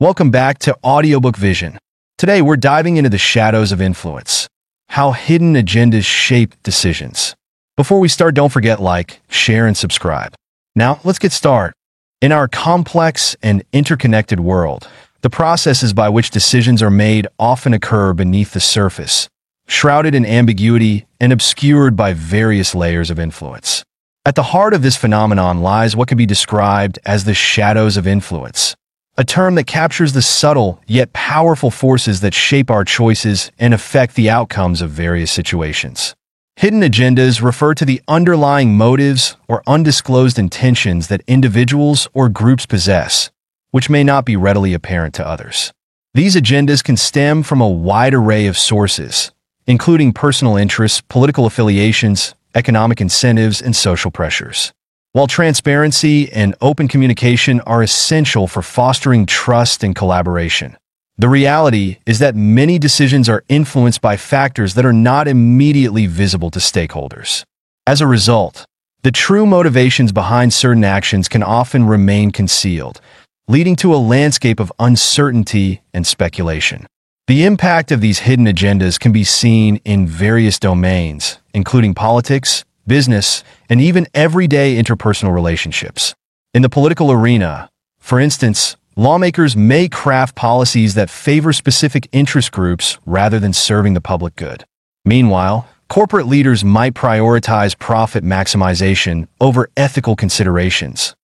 Welcome back to Audiobook Vision. Today we're diving into the shadows of influence, how hidden agendas shape decisions. Before we start, don't forget like, share, and subscribe. Now, let's get started. In our complex and interconnected world, the processes by which decisions are made often occur beneath the surface, shrouded in ambiguity and obscured by various layers of influence. At the heart of this phenomenon lies what can be described as the shadows of influence, a term that captures the subtle yet powerful forces that shape our choices and affect the outcomes of various situations. Hidden agendas refer to the underlying motives or undisclosed intentions that individuals or groups possess, which may not be readily apparent to others. These agendas can stem from a wide array of sources, including personal interests, political affiliations, economic incentives, and social pressures. While transparency and open communication are essential for fostering trust and collaboration, the reality is that many decisions are influenced by factors that are not immediately visible to stakeholders. As a result, the true motivations behind certain actions can often remain concealed, leading to a landscape of uncertainty and speculation. The impact of these hidden agendas can be seen in various domains, including politics, business, and even everyday interpersonal relationships. In the political arena, for instance, lawmakers may craft policies that favor specific interest groups rather than serving the public good. Meanwhile, corporate leaders might prioritize profit maximization over ethical considerations,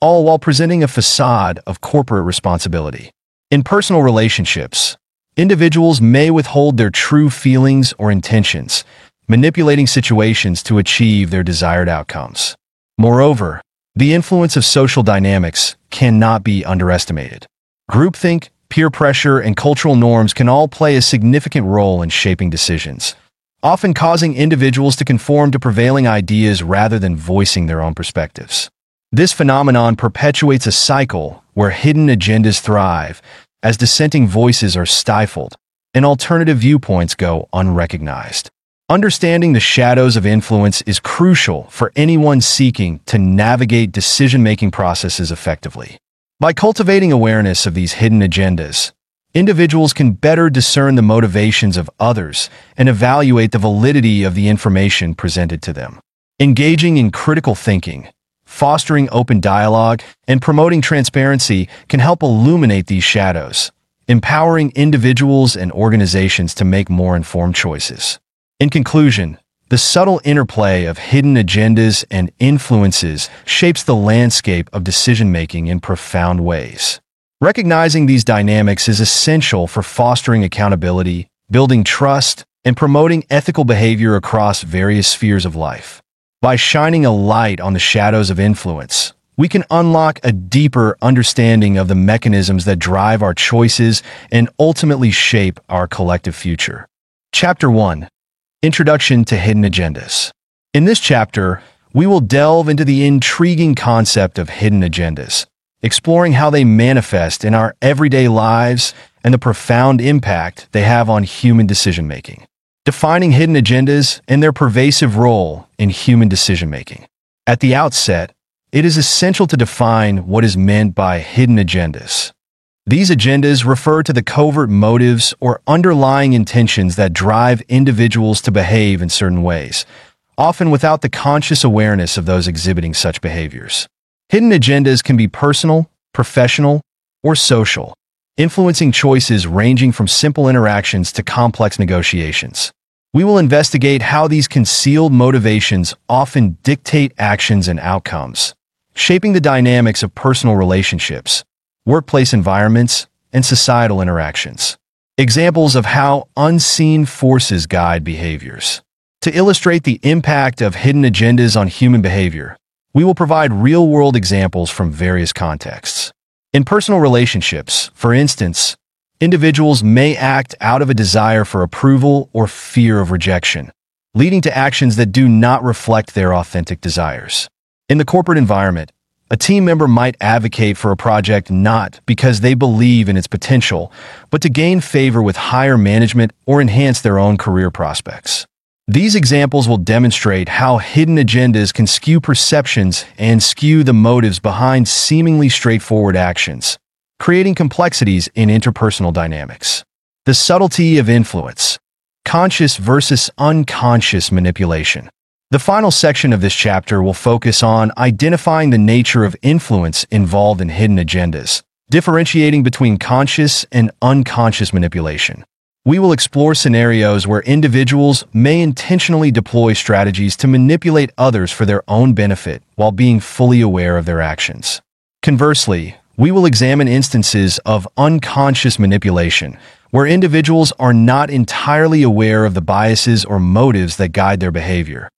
all while presenting a facade of corporate responsibility. In personal relationships, individuals may withhold their true feelings or intentions, manipulating situations to achieve their desired outcomes. Moreover, the influence of social dynamics cannot be underestimated. Groupthink, peer pressure, and cultural norms can all play a significant role in shaping decisions, often causing individuals to conform to prevailing ideas rather than voicing their own perspectives. This phenomenon perpetuates a cycle where hidden agendas thrive as dissenting voices are stifled and alternative viewpoints go unrecognized. Understanding the shadows of influence is crucial for anyone seeking to navigate decision-making processes effectively. By cultivating awareness of these hidden agendas, individuals can better discern the motivations of others and evaluate the validity of the information presented to them. Engaging in critical thinking, fostering open dialogue, and promoting transparency can help illuminate these shadows, empowering individuals and organizations to make more informed choices. In conclusion, the subtle interplay of hidden agendas and influences shapes the landscape of decision-making in profound ways. Recognizing these dynamics is essential for fostering accountability, building trust, and promoting ethical behavior across various spheres of life. By shining a light on the shadows of influence, we can unlock a deeper understanding of the mechanisms that drive our choices and ultimately shape our collective future. Chapter 1 Introduction to Hidden Agendas. In this chapter, we will delve into the intriguing concept of hidden agendas, exploring how they manifest in our everyday lives and the profound impact they have on human decision-making. Defining hidden agendas and their pervasive role in human decision-making. At the outset, it is essential to define what is meant by hidden agendas. These agendas refer to the covert motives or underlying intentions that drive individuals to behave in certain ways, often without the conscious awareness of those exhibiting such behaviors. Hidden agendas can be personal, professional, or social, influencing choices ranging from simple interactions to complex negotiations. We will investigate how these concealed motivations often dictate actions and outcomes, shaping the dynamics of personal relationships, workplace environments, and societal interactions. Examples of how unseen forces guide behaviors. To illustrate the impact of hidden agendas on human behavior, we will provide real-world examples from various contexts. In personal relationships, for instance, individuals may act out of a desire for approval or fear of rejection, leading to actions that do not reflect their authentic desires. In the corporate environment, a team member might advocate for a project not because they believe in its potential, but to gain favor with higher management or enhance their own career prospects. These examples will demonstrate how hidden agendas can skew perceptions and skew the motives behind seemingly straightforward actions, creating complexities in interpersonal dynamics. The subtlety of influence, conscious versus unconscious manipulation. The final section of this chapter will focus on identifying the nature of influence involved in hidden agendas, differentiating between conscious and unconscious manipulation. We will explore scenarios where individuals may intentionally deploy strategies to manipulate others for their own benefit while being fully aware of their actions. Conversely, we will examine instances of unconscious manipulation, where individuals are not entirely aware of the biases or motives that guide their behavior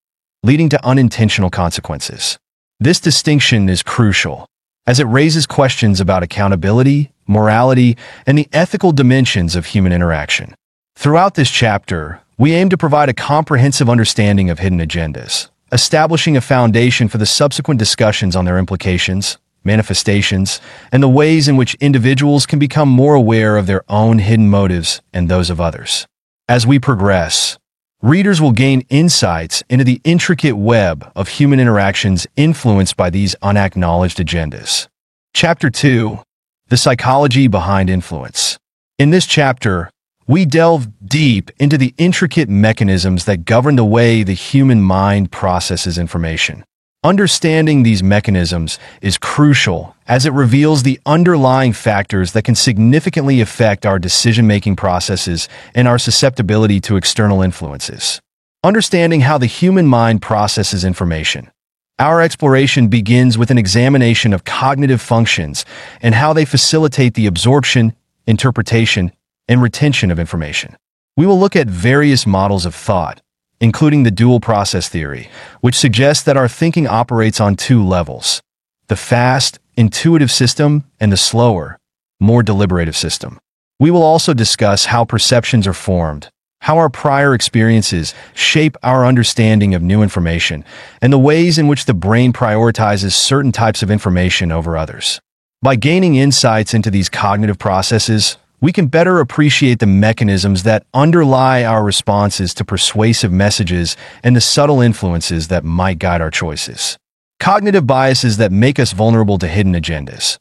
leading to unintentional consequences. This distinction is crucial, as it raises questions about accountability, morality, and the ethical dimensions of human interaction. Throughout this chapter, we aim to provide a comprehensive understanding of hidden agendas, establishing a foundation for the subsequent discussions on their implications, manifestations, and the ways in which individuals can become more aware of their own hidden motives and those of others. As we progress, Readers will gain insights into the intricate web of human interactions influenced by these unacknowledged agendas. Chapter 2 The Psychology Behind Influence. In this chapter, we delve deep into the intricate mechanisms that govern the way the human mind processes information. Understanding these mechanisms is crucial as it reveals the underlying factors that can significantly affect our decision-making processes and our susceptibility to external influences. Understanding how the human mind processes information. Our exploration begins with an examination of cognitive functions and how they facilitate the absorption, interpretation, and retention of information. We will look at various models of thought, including the dual process theory, which suggests that our thinking operates on two levels, the fast, intuitive system and the slower, more deliberative system. We will also discuss how perceptions are formed, how our prior experiences shape our understanding of new information, and the ways in which the brain prioritizes certain types of information over others. By gaining insights into these cognitive processes, we can better appreciate the mechanisms that underlie our responses to persuasive messages and the subtle influences that might guide our choices. Cognitive biases that make us vulnerable to hidden agendas.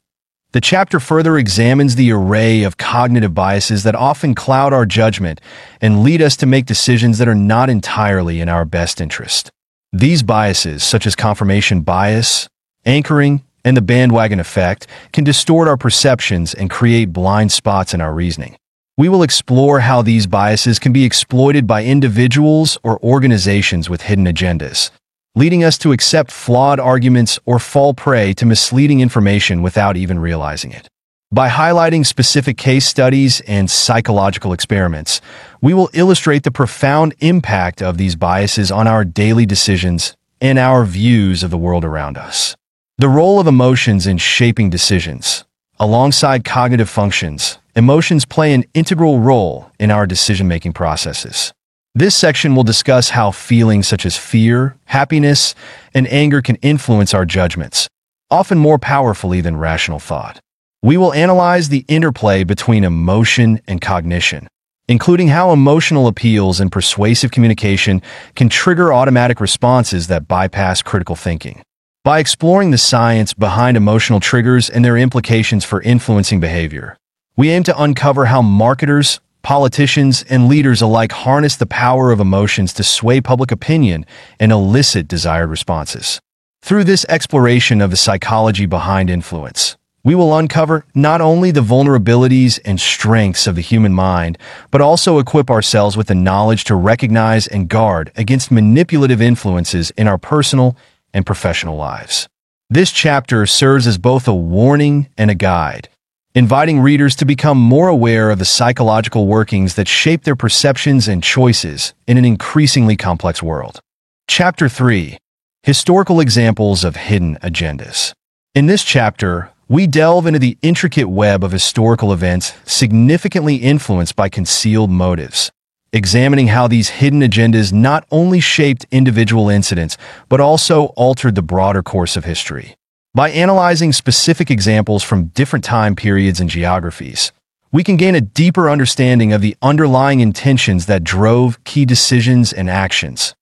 The chapter further examines the array of cognitive biases that often cloud our judgment and lead us to make decisions that are not entirely in our best interest. These biases, such as confirmation bias, anchoring, and the bandwagon effect can distort our perceptions and create blind spots in our reasoning. We will explore how these biases can be exploited by individuals or organizations with hidden agendas, leading us to accept flawed arguments or fall prey to misleading information without even realizing it. By highlighting specific case studies and psychological experiments, we will illustrate the profound impact of these biases on our daily decisions and our views of the world around us. The role of emotions in shaping decisions. Alongside cognitive functions, emotions play an integral role in our decision-making processes. This section will discuss how feelings such as fear, happiness, and anger can influence our judgments, often more powerfully than rational thought. We will analyze the interplay between emotion and cognition, including how emotional appeals and persuasive communication can trigger automatic responses that bypass critical thinking. By exploring the science behind emotional triggers and their implications for influencing behavior, we aim to uncover how marketers, politicians, and leaders alike harness the power of emotions to sway public opinion and elicit desired responses. Through this exploration of the psychology behind influence, we will uncover not only the vulnerabilities and strengths of the human mind, but also equip ourselves with the knowledge to recognize and guard against manipulative influences in our personal and professional lives. This chapter serves as both a warning and a guide, inviting readers to become more aware of the psychological workings that shape their perceptions and choices in an increasingly complex world. Chapter 3 Historical Examples of Hidden Agendas. In this chapter, we delve into the intricate web of historical events significantly influenced by concealed motives examining how these hidden agendas not only shaped individual incidents, but also altered the broader course of history. By analyzing specific examples from different time periods and geographies, we can gain a deeper understanding of the underlying intentions that drove key decisions and actions,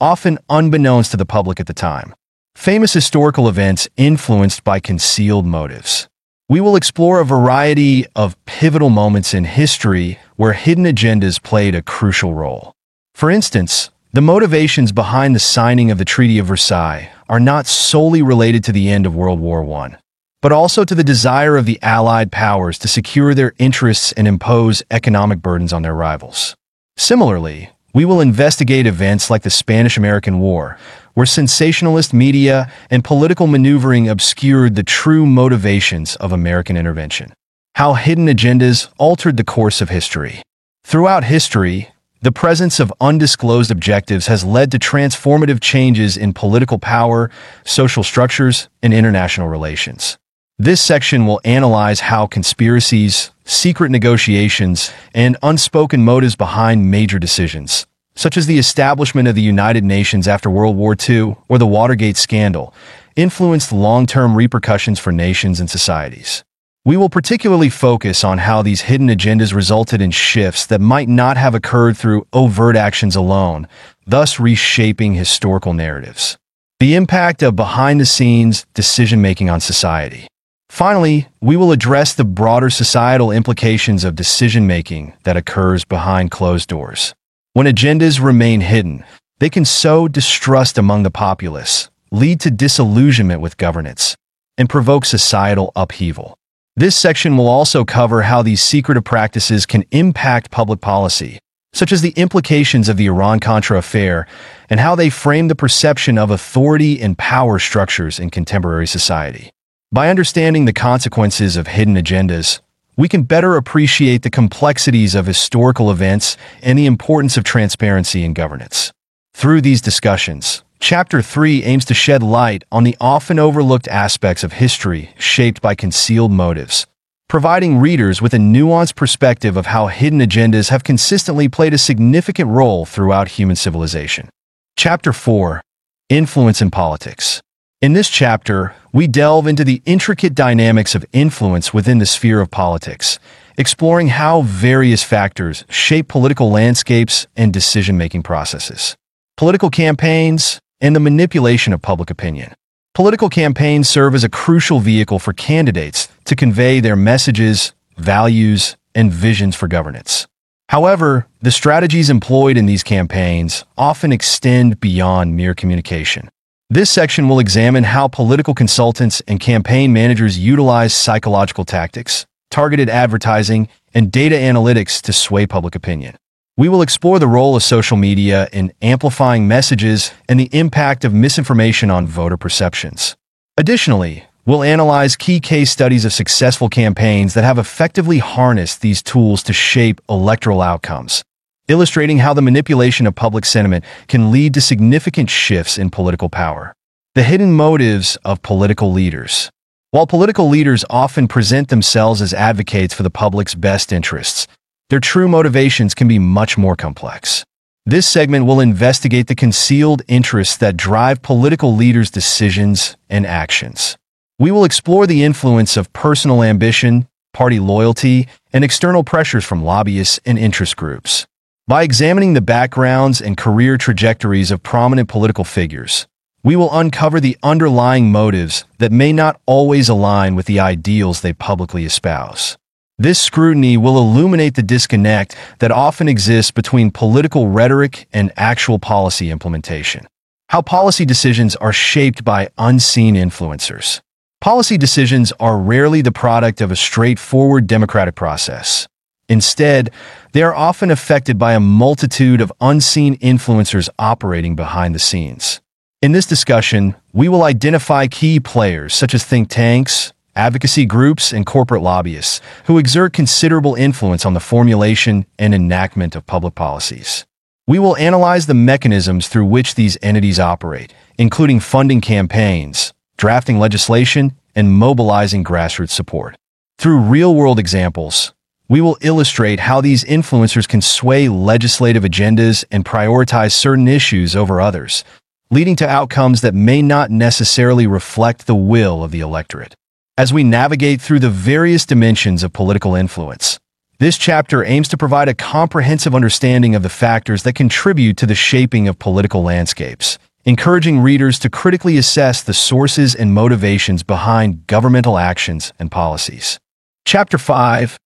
often unbeknownst to the public at the time. Famous historical events influenced by concealed motives. We will explore a variety of pivotal moments in history where hidden agendas played a crucial role. For instance, the motivations behind the signing of the Treaty of Versailles are not solely related to the end of World War I, but also to the desire of the Allied powers to secure their interests and impose economic burdens on their rivals. Similarly, we will investigate events like the Spanish-American War, where sensationalist media and political maneuvering obscured the true motivations of American intervention. How hidden agendas altered the course of history. Throughout history, the presence of undisclosed objectives has led to transformative changes in political power, social structures, and international relations. This section will analyze how conspiracies, secret negotiations, and unspoken motives behind major decisions, such as the establishment of the United Nations after World War II or the Watergate scandal, influenced long-term repercussions for nations and societies. We will particularly focus on how these hidden agendas resulted in shifts that might not have occurred through overt actions alone, thus reshaping historical narratives. The impact of behind-the-scenes decision-making on society. Finally, we will address the broader societal implications of decision-making that occurs behind closed doors. When agendas remain hidden, they can sow distrust among the populace, lead to disillusionment with governance, and provoke societal upheaval. This section will also cover how these secretive practices can impact public policy, such as the implications of the Iran-Contra affair and how they frame the perception of authority and power structures in contemporary society. By understanding the consequences of hidden agendas, we can better appreciate the complexities of historical events and the importance of transparency in governance. Through these discussions, Chapter 3 aims to shed light on the often overlooked aspects of history shaped by concealed motives, providing readers with a nuanced perspective of how hidden agendas have consistently played a significant role throughout human civilization. Chapter 4 Influence in Politics In this chapter, we delve into the intricate dynamics of influence within the sphere of politics, exploring how various factors shape political landscapes and decision-making processes. Political campaigns, and the manipulation of public opinion. Political campaigns serve as a crucial vehicle for candidates to convey their messages, values, and visions for governance. However, the strategies employed in these campaigns often extend beyond mere communication. This section will examine how political consultants and campaign managers utilize psychological tactics, targeted advertising, and data analytics to sway public opinion. We will explore the role of social media in amplifying messages and the impact of misinformation on voter perceptions. Additionally, we'll analyze key case studies of successful campaigns that have effectively harnessed these tools to shape electoral outcomes, illustrating how the manipulation of public sentiment can lead to significant shifts in political power. The hidden motives of political leaders. While political leaders often present themselves as advocates for the public's best interests, their true motivations can be much more complex. This segment will investigate the concealed interests that drive political leaders' decisions and actions. We will explore the influence of personal ambition, party loyalty, and external pressures from lobbyists and interest groups. By examining the backgrounds and career trajectories of prominent political figures, we will uncover the underlying motives that may not always align with the ideals they publicly espouse. This scrutiny will illuminate the disconnect that often exists between political rhetoric and actual policy implementation. How policy decisions are shaped by unseen influencers. Policy decisions are rarely the product of a straightforward democratic process. Instead, they are often affected by a multitude of unseen influencers operating behind the scenes. In this discussion, we will identify key players such as think tanks, advocacy groups, and corporate lobbyists who exert considerable influence on the formulation and enactment of public policies. We will analyze the mechanisms through which these entities operate, including funding campaigns, drafting legislation, and mobilizing grassroots support. Through real-world examples, we will illustrate how these influencers can sway legislative agendas and prioritize certain issues over others, leading to outcomes that may not necessarily reflect the will of the electorate as we navigate through the various dimensions of political influence. This chapter aims to provide a comprehensive understanding of the factors that contribute to the shaping of political landscapes, encouraging readers to critically assess the sources and motivations behind governmental actions and policies. Chapter 5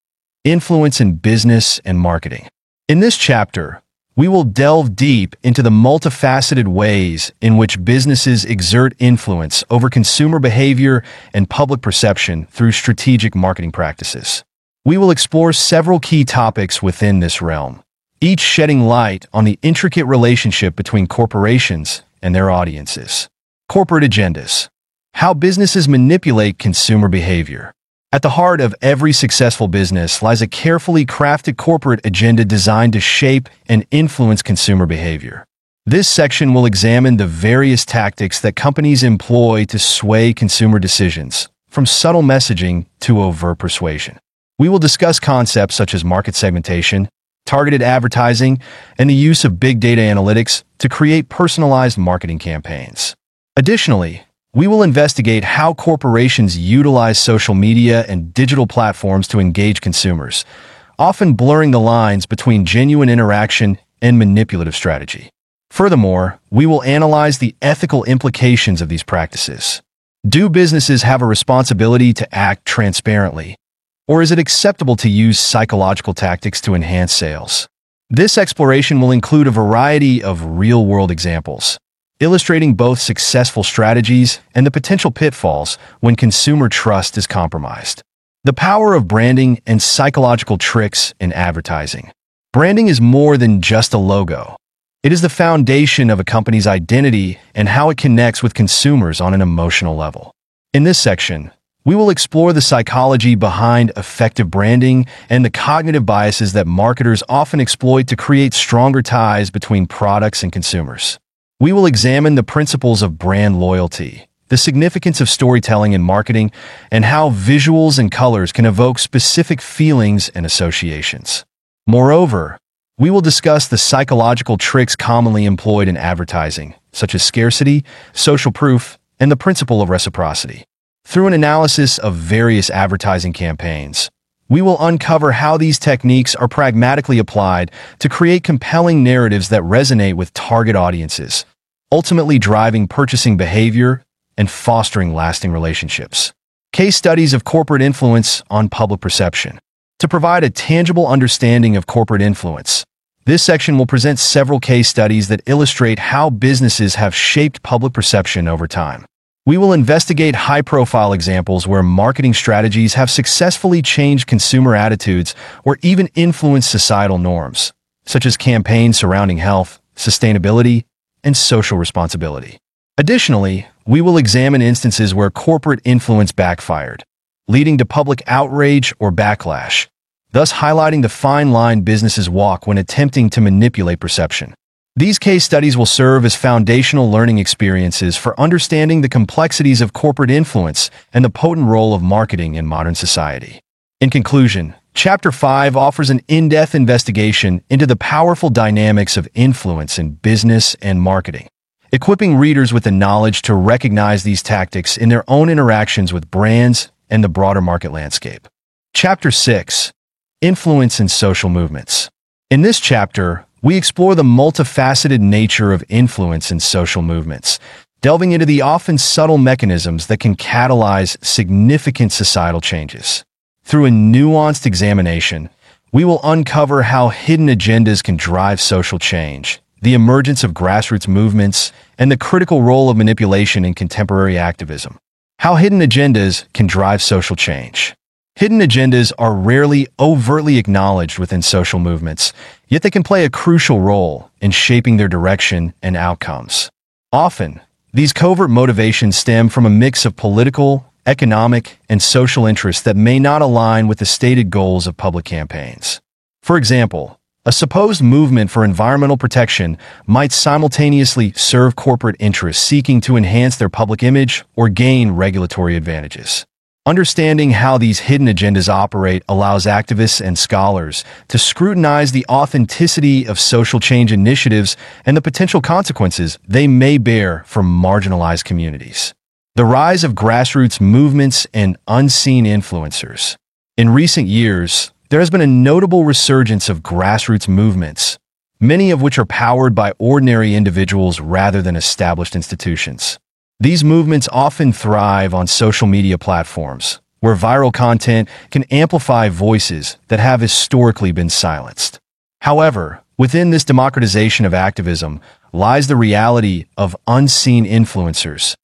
Influence in Business and Marketing. In this chapter, we will delve deep into the multifaceted ways in which businesses exert influence over consumer behavior and public perception through strategic marketing practices. We will explore several key topics within this realm, each shedding light on the intricate relationship between corporations and their audiences. Corporate agendas. How businesses manipulate consumer behavior. At the heart of every successful business lies a carefully crafted corporate agenda designed to shape and influence consumer behavior. This section will examine the various tactics that companies employ to sway consumer decisions, from subtle messaging to overt persuasion. We will discuss concepts such as market segmentation, targeted advertising, and the use of big data analytics to create personalized marketing campaigns. Additionally, we will investigate how corporations utilize social media and digital platforms to engage consumers, often blurring the lines between genuine interaction and manipulative strategy. Furthermore, we will analyze the ethical implications of these practices. Do businesses have a responsibility to act transparently? Or is it acceptable to use psychological tactics to enhance sales? This exploration will include a variety of real-world examples, illustrating both successful strategies and the potential pitfalls when consumer trust is compromised. The power of branding and psychological tricks in advertising. Branding is more than just a logo. It is the foundation of a company's identity and how it connects with consumers on an emotional level. In this section, we will explore the psychology behind effective branding and the cognitive biases that marketers often exploit to create stronger ties between products and consumers. We will examine the principles of brand loyalty, the significance of storytelling in marketing, and how visuals and colors can evoke specific feelings and associations. Moreover, we will discuss the psychological tricks commonly employed in advertising, such as scarcity, social proof, and the principle of reciprocity. Through an analysis of various advertising campaigns, we will uncover how these techniques are pragmatically applied to create compelling narratives that resonate with target audiences, ultimately driving purchasing behavior and fostering lasting relationships. Case studies of corporate influence on public perception. To provide a tangible understanding of corporate influence, this section will present several case studies that illustrate how businesses have shaped public perception over time. We will investigate high-profile examples where marketing strategies have successfully changed consumer attitudes or even influenced societal norms, such as campaigns surrounding health, sustainability, and social responsibility. Additionally, we will examine instances where corporate influence backfired, leading to public outrage or backlash, thus highlighting the fine line businesses walk when attempting to manipulate perception. These case studies will serve as foundational learning experiences for understanding the complexities of corporate influence and the potent role of marketing in modern society. In conclusion, Chapter 5 offers an in-depth investigation into the powerful dynamics of influence in business and marketing, equipping readers with the knowledge to recognize these tactics in their own interactions with brands and the broader market landscape. Chapter 6 Influence in Social Movements In this chapter, we explore the multifaceted nature of influence in social movements, delving into the often subtle mechanisms that can catalyze significant societal changes. Through a nuanced examination, we will uncover how hidden agendas can drive social change, the emergence of grassroots movements, and the critical role of manipulation in contemporary activism. How hidden agendas can drive social change. Hidden agendas are rarely overtly acknowledged within social movements, yet they can play a crucial role in shaping their direction and outcomes. Often, these covert motivations stem from a mix of political, economic, and social interests that may not align with the stated goals of public campaigns. For example, a supposed movement for environmental protection might simultaneously serve corporate interests seeking to enhance their public image or gain regulatory advantages. Understanding how these hidden agendas operate allows activists and scholars to scrutinize the authenticity of social change initiatives and the potential consequences they may bear for marginalized communities. The rise of grassroots movements and unseen influencers. In recent years, there has been a notable resurgence of grassroots movements, many of which are powered by ordinary individuals rather than established institutions. These movements often thrive on social media platforms, where viral content can amplify voices that have historically been silenced. However, within this democratization of activism lies the reality of unseen influencers,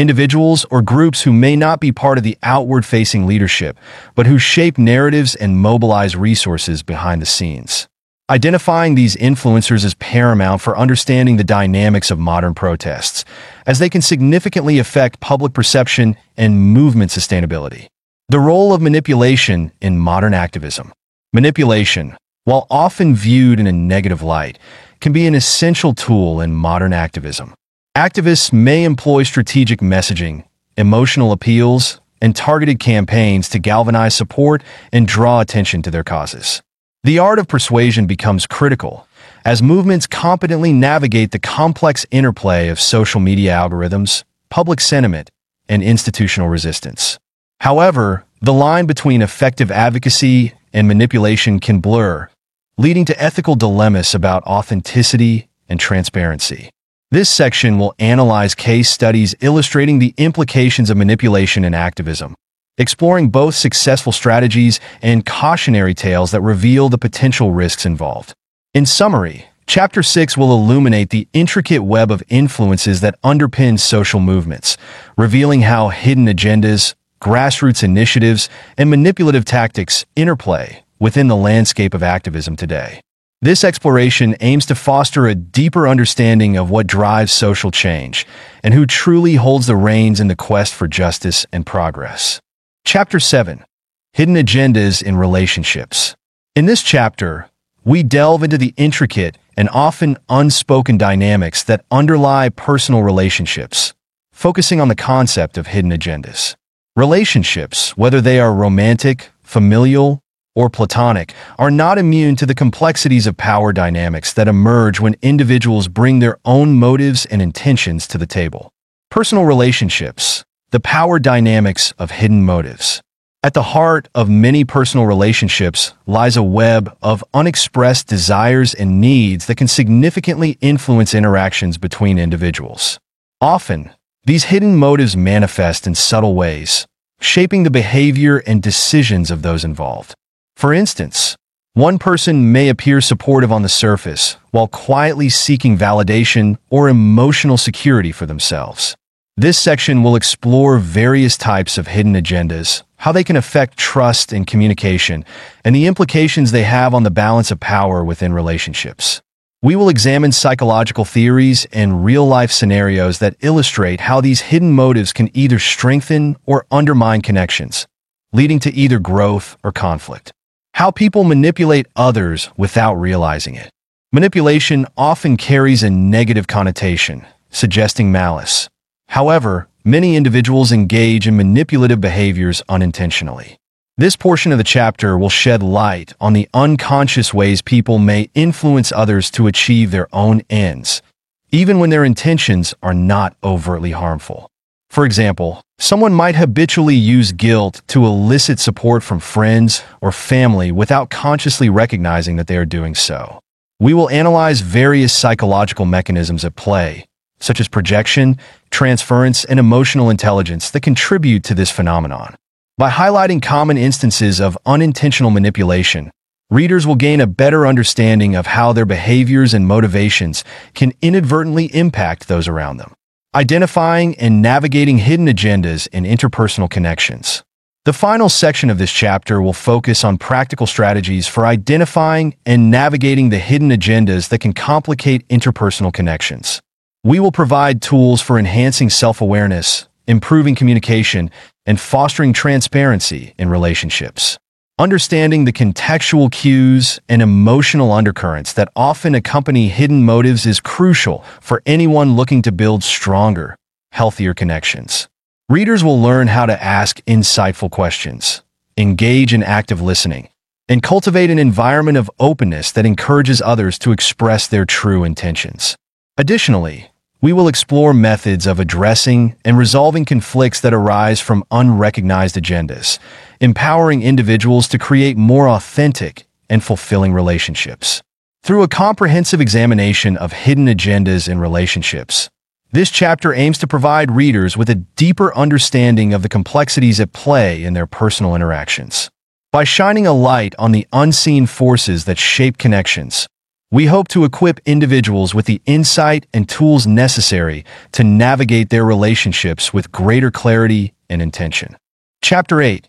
individuals or groups who may not be part of the outward-facing leadership, but who shape narratives and mobilize resources behind the scenes. Identifying these influencers is paramount for understanding the dynamics of modern protests, as they can significantly affect public perception and movement sustainability. The role of manipulation in modern activism. Manipulation, while often viewed in a negative light, can be an essential tool in modern activism. Activists may employ strategic messaging, emotional appeals, and targeted campaigns to galvanize support and draw attention to their causes. The art of persuasion becomes critical as movements competently navigate the complex interplay of social media algorithms, public sentiment, and institutional resistance. However, the line between effective advocacy and manipulation can blur, leading to ethical dilemmas about authenticity and transparency. This section will analyze case studies illustrating the implications of manipulation in activism, exploring both successful strategies and cautionary tales that reveal the potential risks involved. In summary, Chapter 6 will illuminate the intricate web of influences that underpin social movements, revealing how hidden agendas, grassroots initiatives, and manipulative tactics interplay within the landscape of activism today. This exploration aims to foster a deeper understanding of what drives social change and who truly holds the reins in the quest for justice and progress. Chapter 7 Hidden Agendas in Relationships. In this chapter, we delve into the intricate and often unspoken dynamics that underlie personal relationships, focusing on the concept of hidden agendas. Relationships, whether they are romantic, familial, or platonic, are not immune to the complexities of power dynamics that emerge when individuals bring their own motives and intentions to the table. Personal relationships, the power dynamics of hidden motives. At the heart of many personal relationships lies a web of unexpressed desires and needs that can significantly influence interactions between individuals. Often, these hidden motives manifest in subtle ways, shaping the behavior and decisions of those involved. For instance, one person may appear supportive on the surface while quietly seeking validation or emotional security for themselves. This section will explore various types of hidden agendas, how they can affect trust and communication, and the implications they have on the balance of power within relationships. We will examine psychological theories and real-life scenarios that illustrate how these hidden motives can either strengthen or undermine connections, leading to either growth or conflict. How people manipulate others without realizing it. Manipulation often carries a negative connotation, suggesting malice. However, many individuals engage in manipulative behaviors unintentionally. This portion of the chapter will shed light on the unconscious ways people may influence others to achieve their own ends, even when their intentions are not overtly harmful. For example, someone might habitually use guilt to elicit support from friends or family without consciously recognizing that they are doing so. We will analyze various psychological mechanisms at play, such as projection, transference, and emotional intelligence that contribute to this phenomenon. By highlighting common instances of unintentional manipulation, readers will gain a better understanding of how their behaviors and motivations can inadvertently impact those around them identifying and navigating hidden agendas and interpersonal connections. The final section of this chapter will focus on practical strategies for identifying and navigating the hidden agendas that can complicate interpersonal connections. We will provide tools for enhancing self-awareness, improving communication, and fostering transparency in relationships. Understanding the contextual cues and emotional undercurrents that often accompany hidden motives is crucial for anyone looking to build stronger, healthier connections. Readers will learn how to ask insightful questions, engage in active listening, and cultivate an environment of openness that encourages others to express their true intentions. Additionally, we will explore methods of addressing and resolving conflicts that arise from unrecognized agendas, empowering individuals to create more authentic and fulfilling relationships. Through a comprehensive examination of hidden agendas in relationships, this chapter aims to provide readers with a deeper understanding of the complexities at play in their personal interactions. By shining a light on the unseen forces that shape connections, we hope to equip individuals with the insight and tools necessary to navigate their relationships with greater clarity and intention. Chapter 8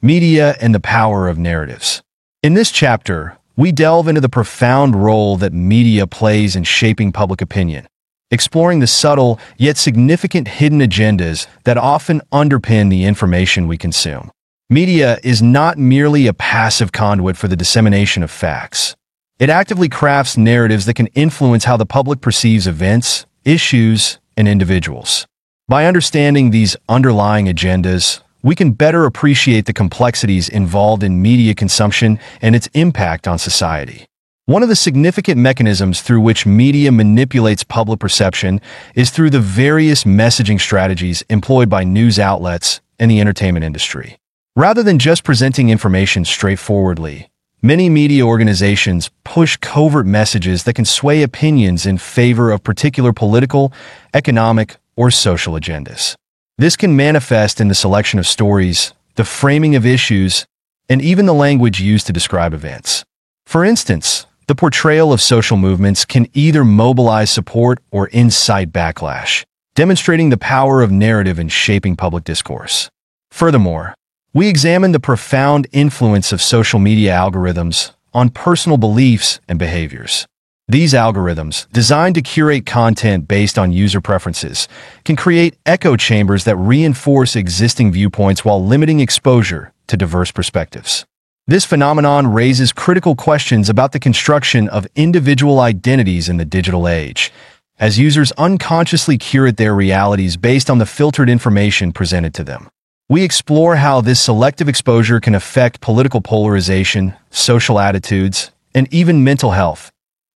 Media and the Power of Narratives. In this chapter, we delve into the profound role that media plays in shaping public opinion, exploring the subtle yet significant hidden agendas that often underpin the information we consume. Media is not merely a passive conduit for the dissemination of facts. It actively crafts narratives that can influence how the public perceives events, issues, and individuals. By understanding these underlying agendas, we can better appreciate the complexities involved in media consumption and its impact on society. One of the significant mechanisms through which media manipulates public perception is through the various messaging strategies employed by news outlets and the entertainment industry. Rather than just presenting information straightforwardly, many media organizations push covert messages that can sway opinions in favor of particular political, economic, or social agendas. This can manifest in the selection of stories, the framing of issues, and even the language used to describe events. For instance, the portrayal of social movements can either mobilize support or incite backlash, demonstrating the power of narrative in shaping public discourse. Furthermore, we examine the profound influence of social media algorithms on personal beliefs and behaviors. These algorithms, designed to curate content based on user preferences, can create echo chambers that reinforce existing viewpoints while limiting exposure to diverse perspectives. This phenomenon raises critical questions about the construction of individual identities in the digital age, as users unconsciously curate their realities based on the filtered information presented to them. We explore how this selective exposure can affect political polarization, social attitudes, and even mental health,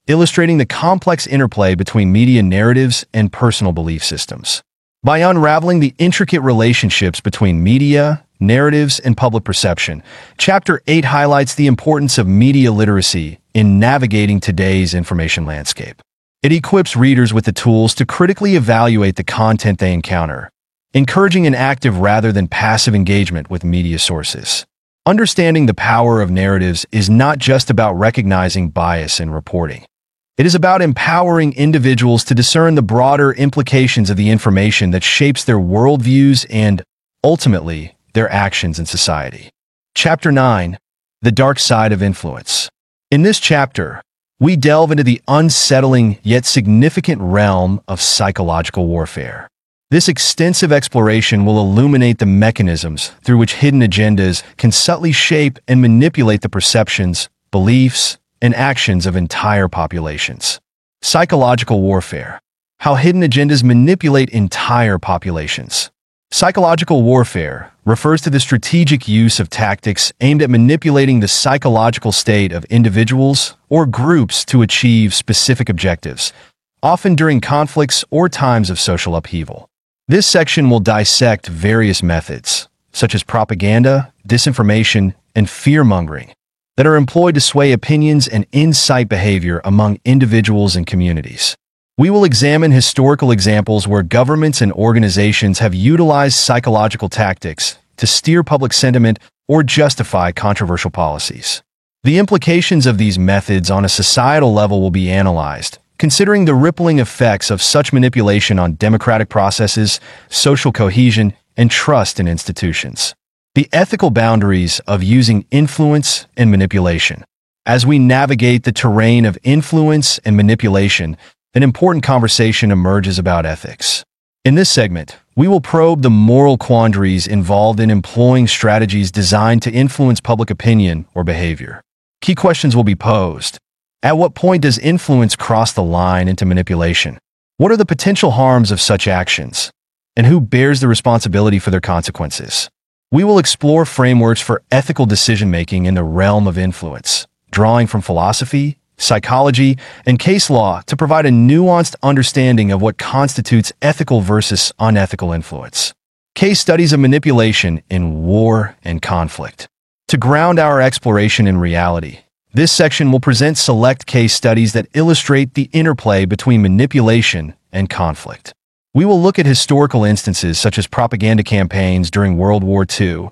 illustrating the complex interplay between media narratives and personal belief systems. By unraveling the intricate relationships between media, narratives, and public perception, Chapter 8 highlights the importance of media literacy in navigating today's information landscape. It equips readers with the tools to critically evaluate the content they encounter, encouraging an active rather than passive engagement with media sources. Understanding the power of narratives is not just about recognizing bias in reporting. It is about empowering individuals to discern the broader implications of the information that shapes their worldviews and, ultimately, their actions in society. Chapter 9 The Dark Side of Influence. In this chapter, we delve into the unsettling yet significant realm of psychological warfare. This extensive exploration will illuminate the mechanisms through which hidden agendas can subtly shape and manipulate the perceptions, beliefs, and actions of entire populations. Psychological warfare. How hidden agendas manipulate entire populations. Psychological warfare refers to the strategic use of tactics aimed at manipulating the psychological state of individuals or groups to achieve specific objectives, often during conflicts or times of social upheaval. This section will dissect various methods, such as propaganda, disinformation, and fear-mongering, that are employed to sway opinions and incite behavior among individuals and communities. We will examine historical examples where governments and organizations have utilized psychological tactics to steer public sentiment or justify controversial policies. The implications of these methods on a societal level will be analyzed, considering the rippling effects of such manipulation on democratic processes, social cohesion, and trust in institutions. The ethical boundaries of using influence and manipulation. As we navigate the terrain of influence and manipulation, an important conversation emerges about ethics. In this segment, we will probe the moral quandaries involved in employing strategies designed to influence public opinion or behavior. Key questions will be posed. At what point does influence cross the line into manipulation? What are the potential harms of such actions? And who bears the responsibility for their consequences? We will explore frameworks for ethical decision-making in the realm of influence, drawing from philosophy, psychology, and case law to provide a nuanced understanding of what constitutes ethical versus unethical influence. Case studies of manipulation in war and conflict. To ground our exploration in reality, This section will present select case studies that illustrate the interplay between manipulation and conflict. We will look at historical instances such as propaganda campaigns during World War II,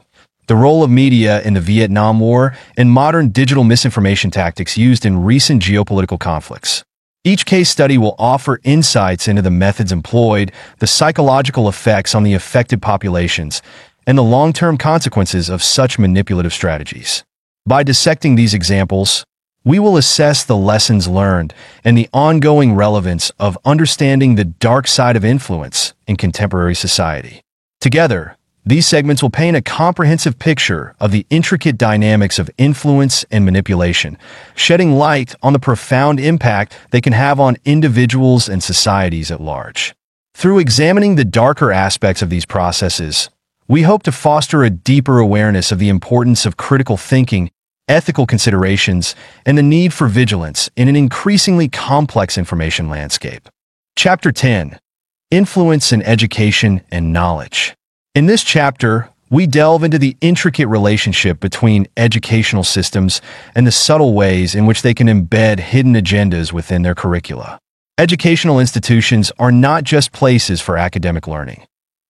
the role of media in the Vietnam War, and modern digital misinformation tactics used in recent geopolitical conflicts. Each case study will offer insights into the methods employed, the psychological effects on the affected populations, and the long-term consequences of such manipulative strategies. By dissecting these examples, we will assess the lessons learned and the ongoing relevance of understanding the dark side of influence in contemporary society. Together, these segments will paint a comprehensive picture of the intricate dynamics of influence and manipulation, shedding light on the profound impact they can have on individuals and societies at large. Through examining the darker aspects of these processes, we hope to foster a deeper awareness of the importance of critical thinking ethical considerations, and the need for vigilance in an increasingly complex information landscape. Chapter 10 Influence in Education and Knowledge. In this chapter, we delve into the intricate relationship between educational systems and the subtle ways in which they can embed hidden agendas within their curricula. Educational institutions are not just places for academic learning.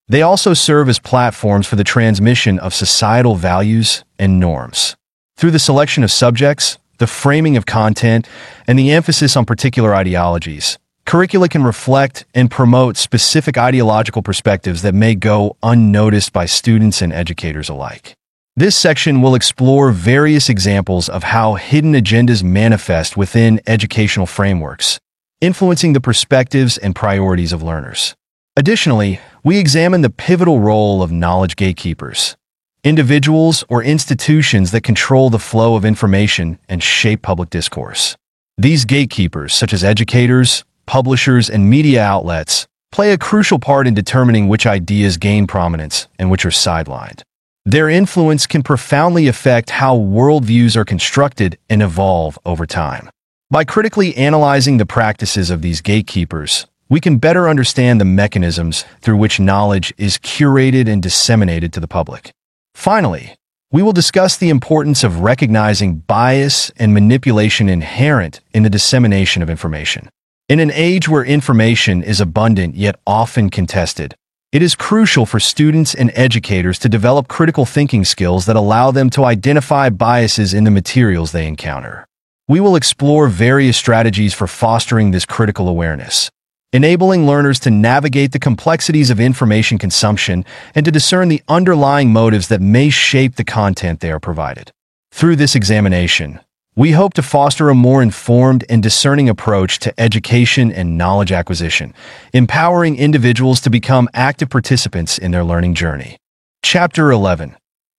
They also serve as platforms for the transmission of societal values and norms. Through the selection of subjects, the framing of content, and the emphasis on particular ideologies, curricula can reflect and promote specific ideological perspectives that may go unnoticed by students and educators alike. This section will explore various examples of how hidden agendas manifest within educational frameworks, influencing the perspectives and priorities of learners. Additionally, we examine the pivotal role of knowledge gatekeepers, individuals or institutions that control the flow of information and shape public discourse. These gatekeepers, such as educators, publishers, and media outlets, play a crucial part in determining which ideas gain prominence and which are sidelined. Their influence can profoundly affect how worldviews are constructed and evolve over time. By critically analyzing the practices of these gatekeepers, we can better understand the mechanisms through which knowledge is curated and disseminated to the public. Finally, we will discuss the importance of recognizing bias and manipulation inherent in the dissemination of information. In an age where information is abundant yet often contested, it is crucial for students and educators to develop critical thinking skills that allow them to identify biases in the materials they encounter. We will explore various strategies for fostering this critical awareness, enabling learners to navigate the complexities of information consumption and to discern the underlying motives that may shape the content they are provided. Through this examination, we hope to foster a more informed and discerning approach to education and knowledge acquisition, empowering individuals to become active participants in their learning journey. Chapter 11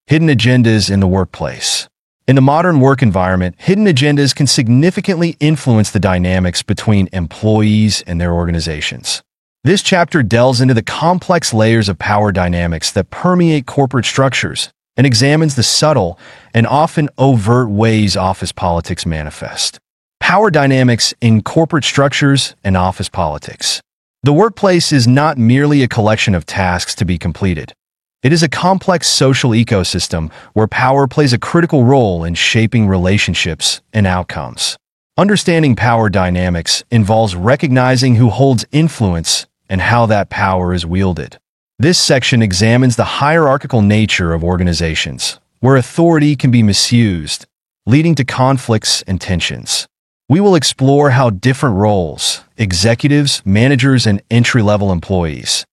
Hidden Agendas in the Workplace in the modern work environment, hidden agendas can significantly influence the dynamics between employees and their organizations. This chapter delves into the complex layers of power dynamics that permeate corporate structures and examines the subtle and often overt ways office politics manifest. Power dynamics in corporate structures and office politics. The workplace is not merely a collection of tasks to be completed. It is a complex social ecosystem where power plays a critical role in shaping relationships and outcomes. Understanding power dynamics involves recognizing who holds influence and how that power is wielded. This section examines the hierarchical nature of organizations, where authority can be misused, leading to conflicts and tensions. We will explore how different roles, executives, managers, and entry-level employees,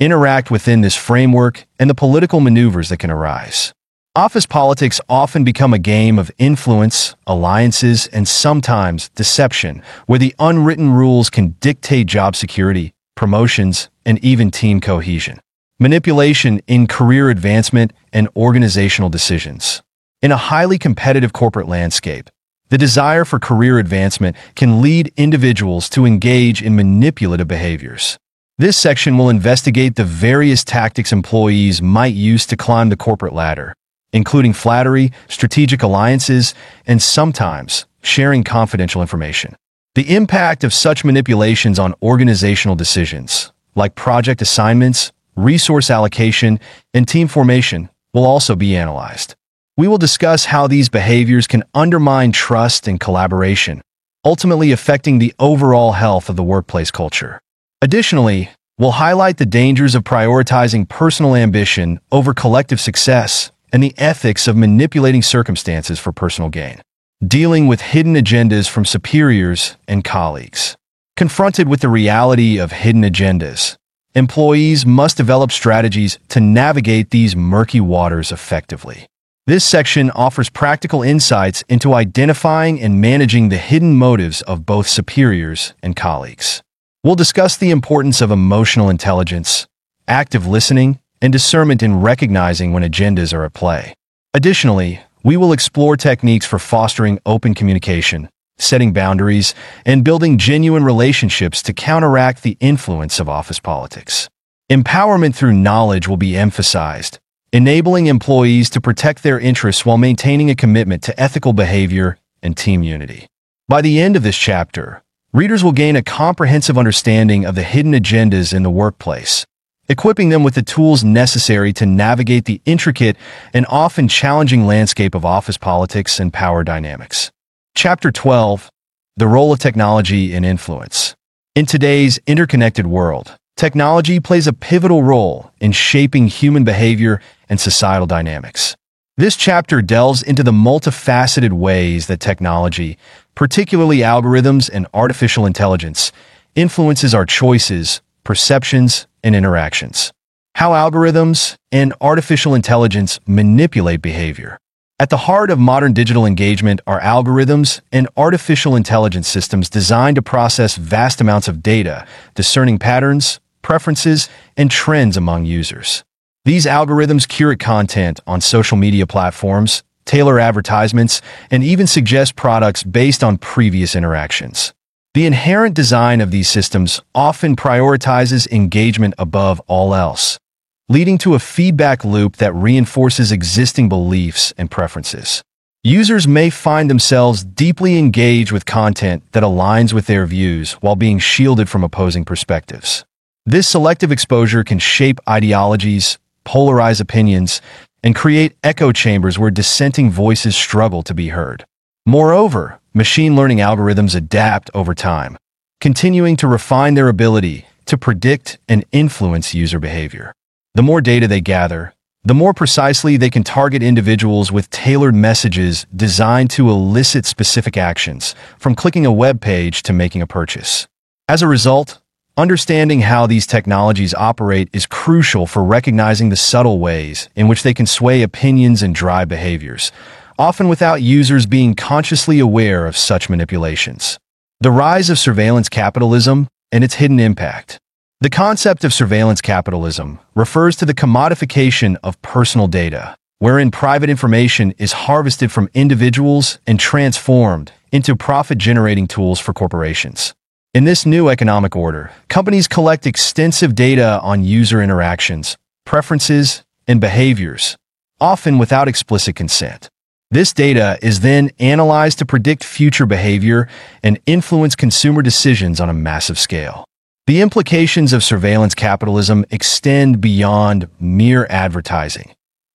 interact within this framework and the political maneuvers that can arise. Office politics often become a game of influence, alliances, and sometimes deception, where the unwritten rules can dictate job security, promotions, and even team cohesion. Manipulation in career advancement and organizational decisions. In a highly competitive corporate landscape, the desire for career advancement can lead individuals to engage in manipulative behaviors. This section will investigate the various tactics employees might use to climb the corporate ladder, including flattery, strategic alliances, and sometimes sharing confidential information. The impact of such manipulations on organizational decisions, like project assignments, resource allocation, and team formation, will also be analyzed. We will discuss how these behaviors can undermine trust and collaboration, ultimately affecting the overall health of the workplace culture. Additionally, we'll highlight the dangers of prioritizing personal ambition over collective success and the ethics of manipulating circumstances for personal gain, dealing with hidden agendas from superiors and colleagues. Confronted with the reality of hidden agendas, employees must develop strategies to navigate these murky waters effectively. This section offers practical insights into identifying and managing the hidden motives of both superiors and colleagues. We'll discuss the importance of emotional intelligence, active listening, and discernment in recognizing when agendas are at play. Additionally, we will explore techniques for fostering open communication, setting boundaries, and building genuine relationships to counteract the influence of office politics. Empowerment through knowledge will be emphasized, enabling employees to protect their interests while maintaining a commitment to ethical behavior and team unity. By the end of this chapter, readers will gain a comprehensive understanding of the hidden agendas in the workplace, equipping them with the tools necessary to navigate the intricate and often challenging landscape of office politics and power dynamics. Chapter 12 The Role of Technology in Influence. In today's interconnected world, technology plays a pivotal role in shaping human behavior and societal dynamics. This chapter delves into the multifaceted ways that technology, particularly algorithms and artificial intelligence, influences our choices, perceptions, and interactions. How algorithms and artificial intelligence manipulate behavior. At the heart of modern digital engagement are algorithms and artificial intelligence systems designed to process vast amounts of data, discerning patterns, preferences, and trends among users. These algorithms curate content on social media platforms, tailor advertisements, and even suggest products based on previous interactions. The inherent design of these systems often prioritizes engagement above all else, leading to a feedback loop that reinforces existing beliefs and preferences. Users may find themselves deeply engaged with content that aligns with their views while being shielded from opposing perspectives. This selective exposure can shape ideologies, polarize opinions, and create echo chambers where dissenting voices struggle to be heard. Moreover, machine learning algorithms adapt over time, continuing to refine their ability to predict and influence user behavior. The more data they gather, the more precisely they can target individuals with tailored messages designed to elicit specific actions, from clicking a web page to making a purchase. As a result, Understanding how these technologies operate is crucial for recognizing the subtle ways in which they can sway opinions and drive behaviors, often without users being consciously aware of such manipulations. The rise of surveillance capitalism and its hidden impact. The concept of surveillance capitalism refers to the commodification of personal data, wherein private information is harvested from individuals and transformed into profit-generating tools for corporations. In this new economic order, companies collect extensive data on user interactions, preferences, and behaviors, often without explicit consent. This data is then analyzed to predict future behavior and influence consumer decisions on a massive scale. The implications of surveillance capitalism extend beyond mere advertising.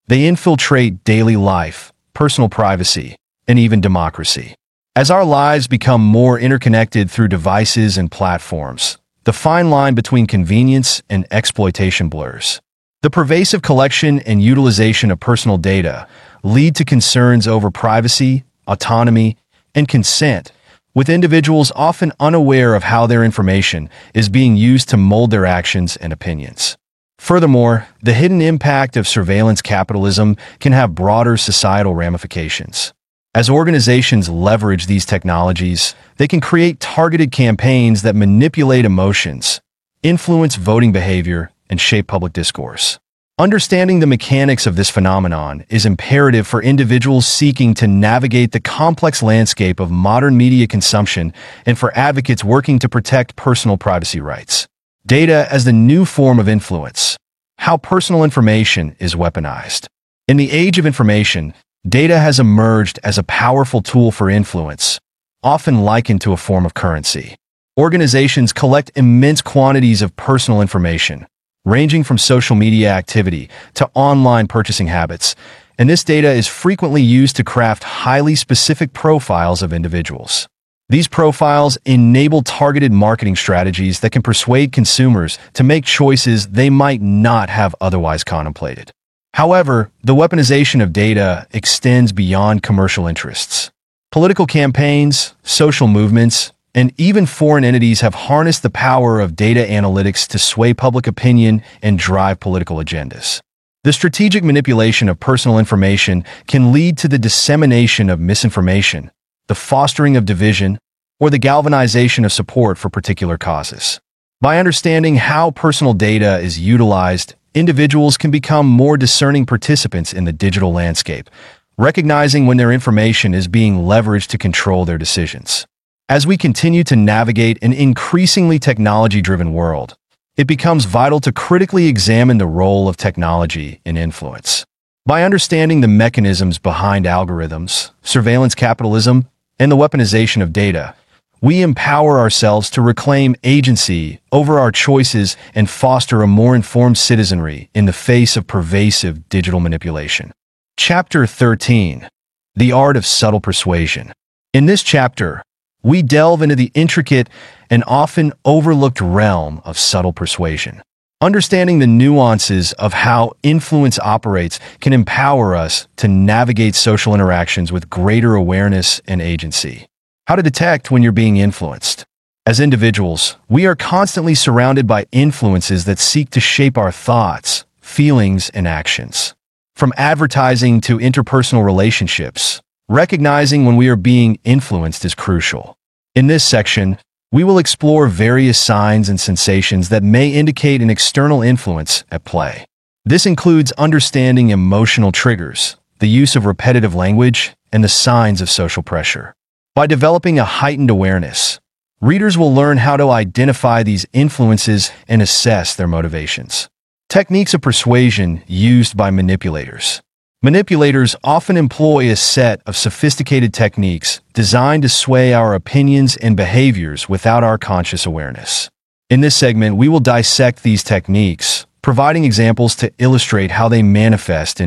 They infiltrate daily life, personal privacy, and even democracy. As our lives become more interconnected through devices and platforms, the fine line between convenience and exploitation blurs. The pervasive collection and utilization of personal data lead to concerns over privacy, autonomy, and consent, with individuals often unaware of how their information is being used to mold their actions and opinions. Furthermore, the hidden impact of surveillance capitalism can have broader societal ramifications. As organizations leverage these technologies, they can create targeted campaigns that manipulate emotions, influence voting behavior, and shape public discourse. Understanding the mechanics of this phenomenon is imperative for individuals seeking to navigate the complex landscape of modern media consumption and for advocates working to protect personal privacy rights. Data as the new form of influence. How personal information is weaponized. In the age of information, Data has emerged as a powerful tool for influence, often likened to a form of currency. Organizations collect immense quantities of personal information, ranging from social media activity to online purchasing habits, and this data is frequently used to craft highly specific profiles of individuals. These profiles enable targeted marketing strategies that can persuade consumers to make choices they might not have otherwise contemplated. However, the weaponization of data extends beyond commercial interests. Political campaigns, social movements, and even foreign entities have harnessed the power of data analytics to sway public opinion and drive political agendas. The strategic manipulation of personal information can lead to the dissemination of misinformation, the fostering of division, or the galvanization of support for particular causes. By understanding how personal data is utilized, individuals can become more discerning participants in the digital landscape, recognizing when their information is being leveraged to control their decisions. As we continue to navigate an increasingly technology-driven world, it becomes vital to critically examine the role of technology in influence. By understanding the mechanisms behind algorithms, surveillance capitalism, and the weaponization of data, we empower ourselves to reclaim agency over our choices and foster a more informed citizenry in the face of pervasive digital manipulation. Chapter 13 The Art of Subtle Persuasion. In this chapter, we delve into the intricate and often overlooked realm of subtle persuasion. Understanding the nuances of how influence operates can empower us to navigate social interactions with greater awareness and agency. How to detect when you're being influenced. As individuals, we are constantly surrounded by influences that seek to shape our thoughts, feelings, and actions. From advertising to interpersonal relationships, recognizing when we are being influenced is crucial. In this section, we will explore various signs and sensations that may indicate an external influence at play. This includes understanding emotional triggers, the use of repetitive language, and the signs of social pressure. By developing a heightened awareness, readers will learn how to identify these influences and assess their motivations. Techniques of persuasion used by manipulators. Manipulators often employ a set of sophisticated techniques designed to sway our opinions and behaviors without our conscious awareness. In this segment, we will dissect these techniques, providing examples to illustrate how they manifest in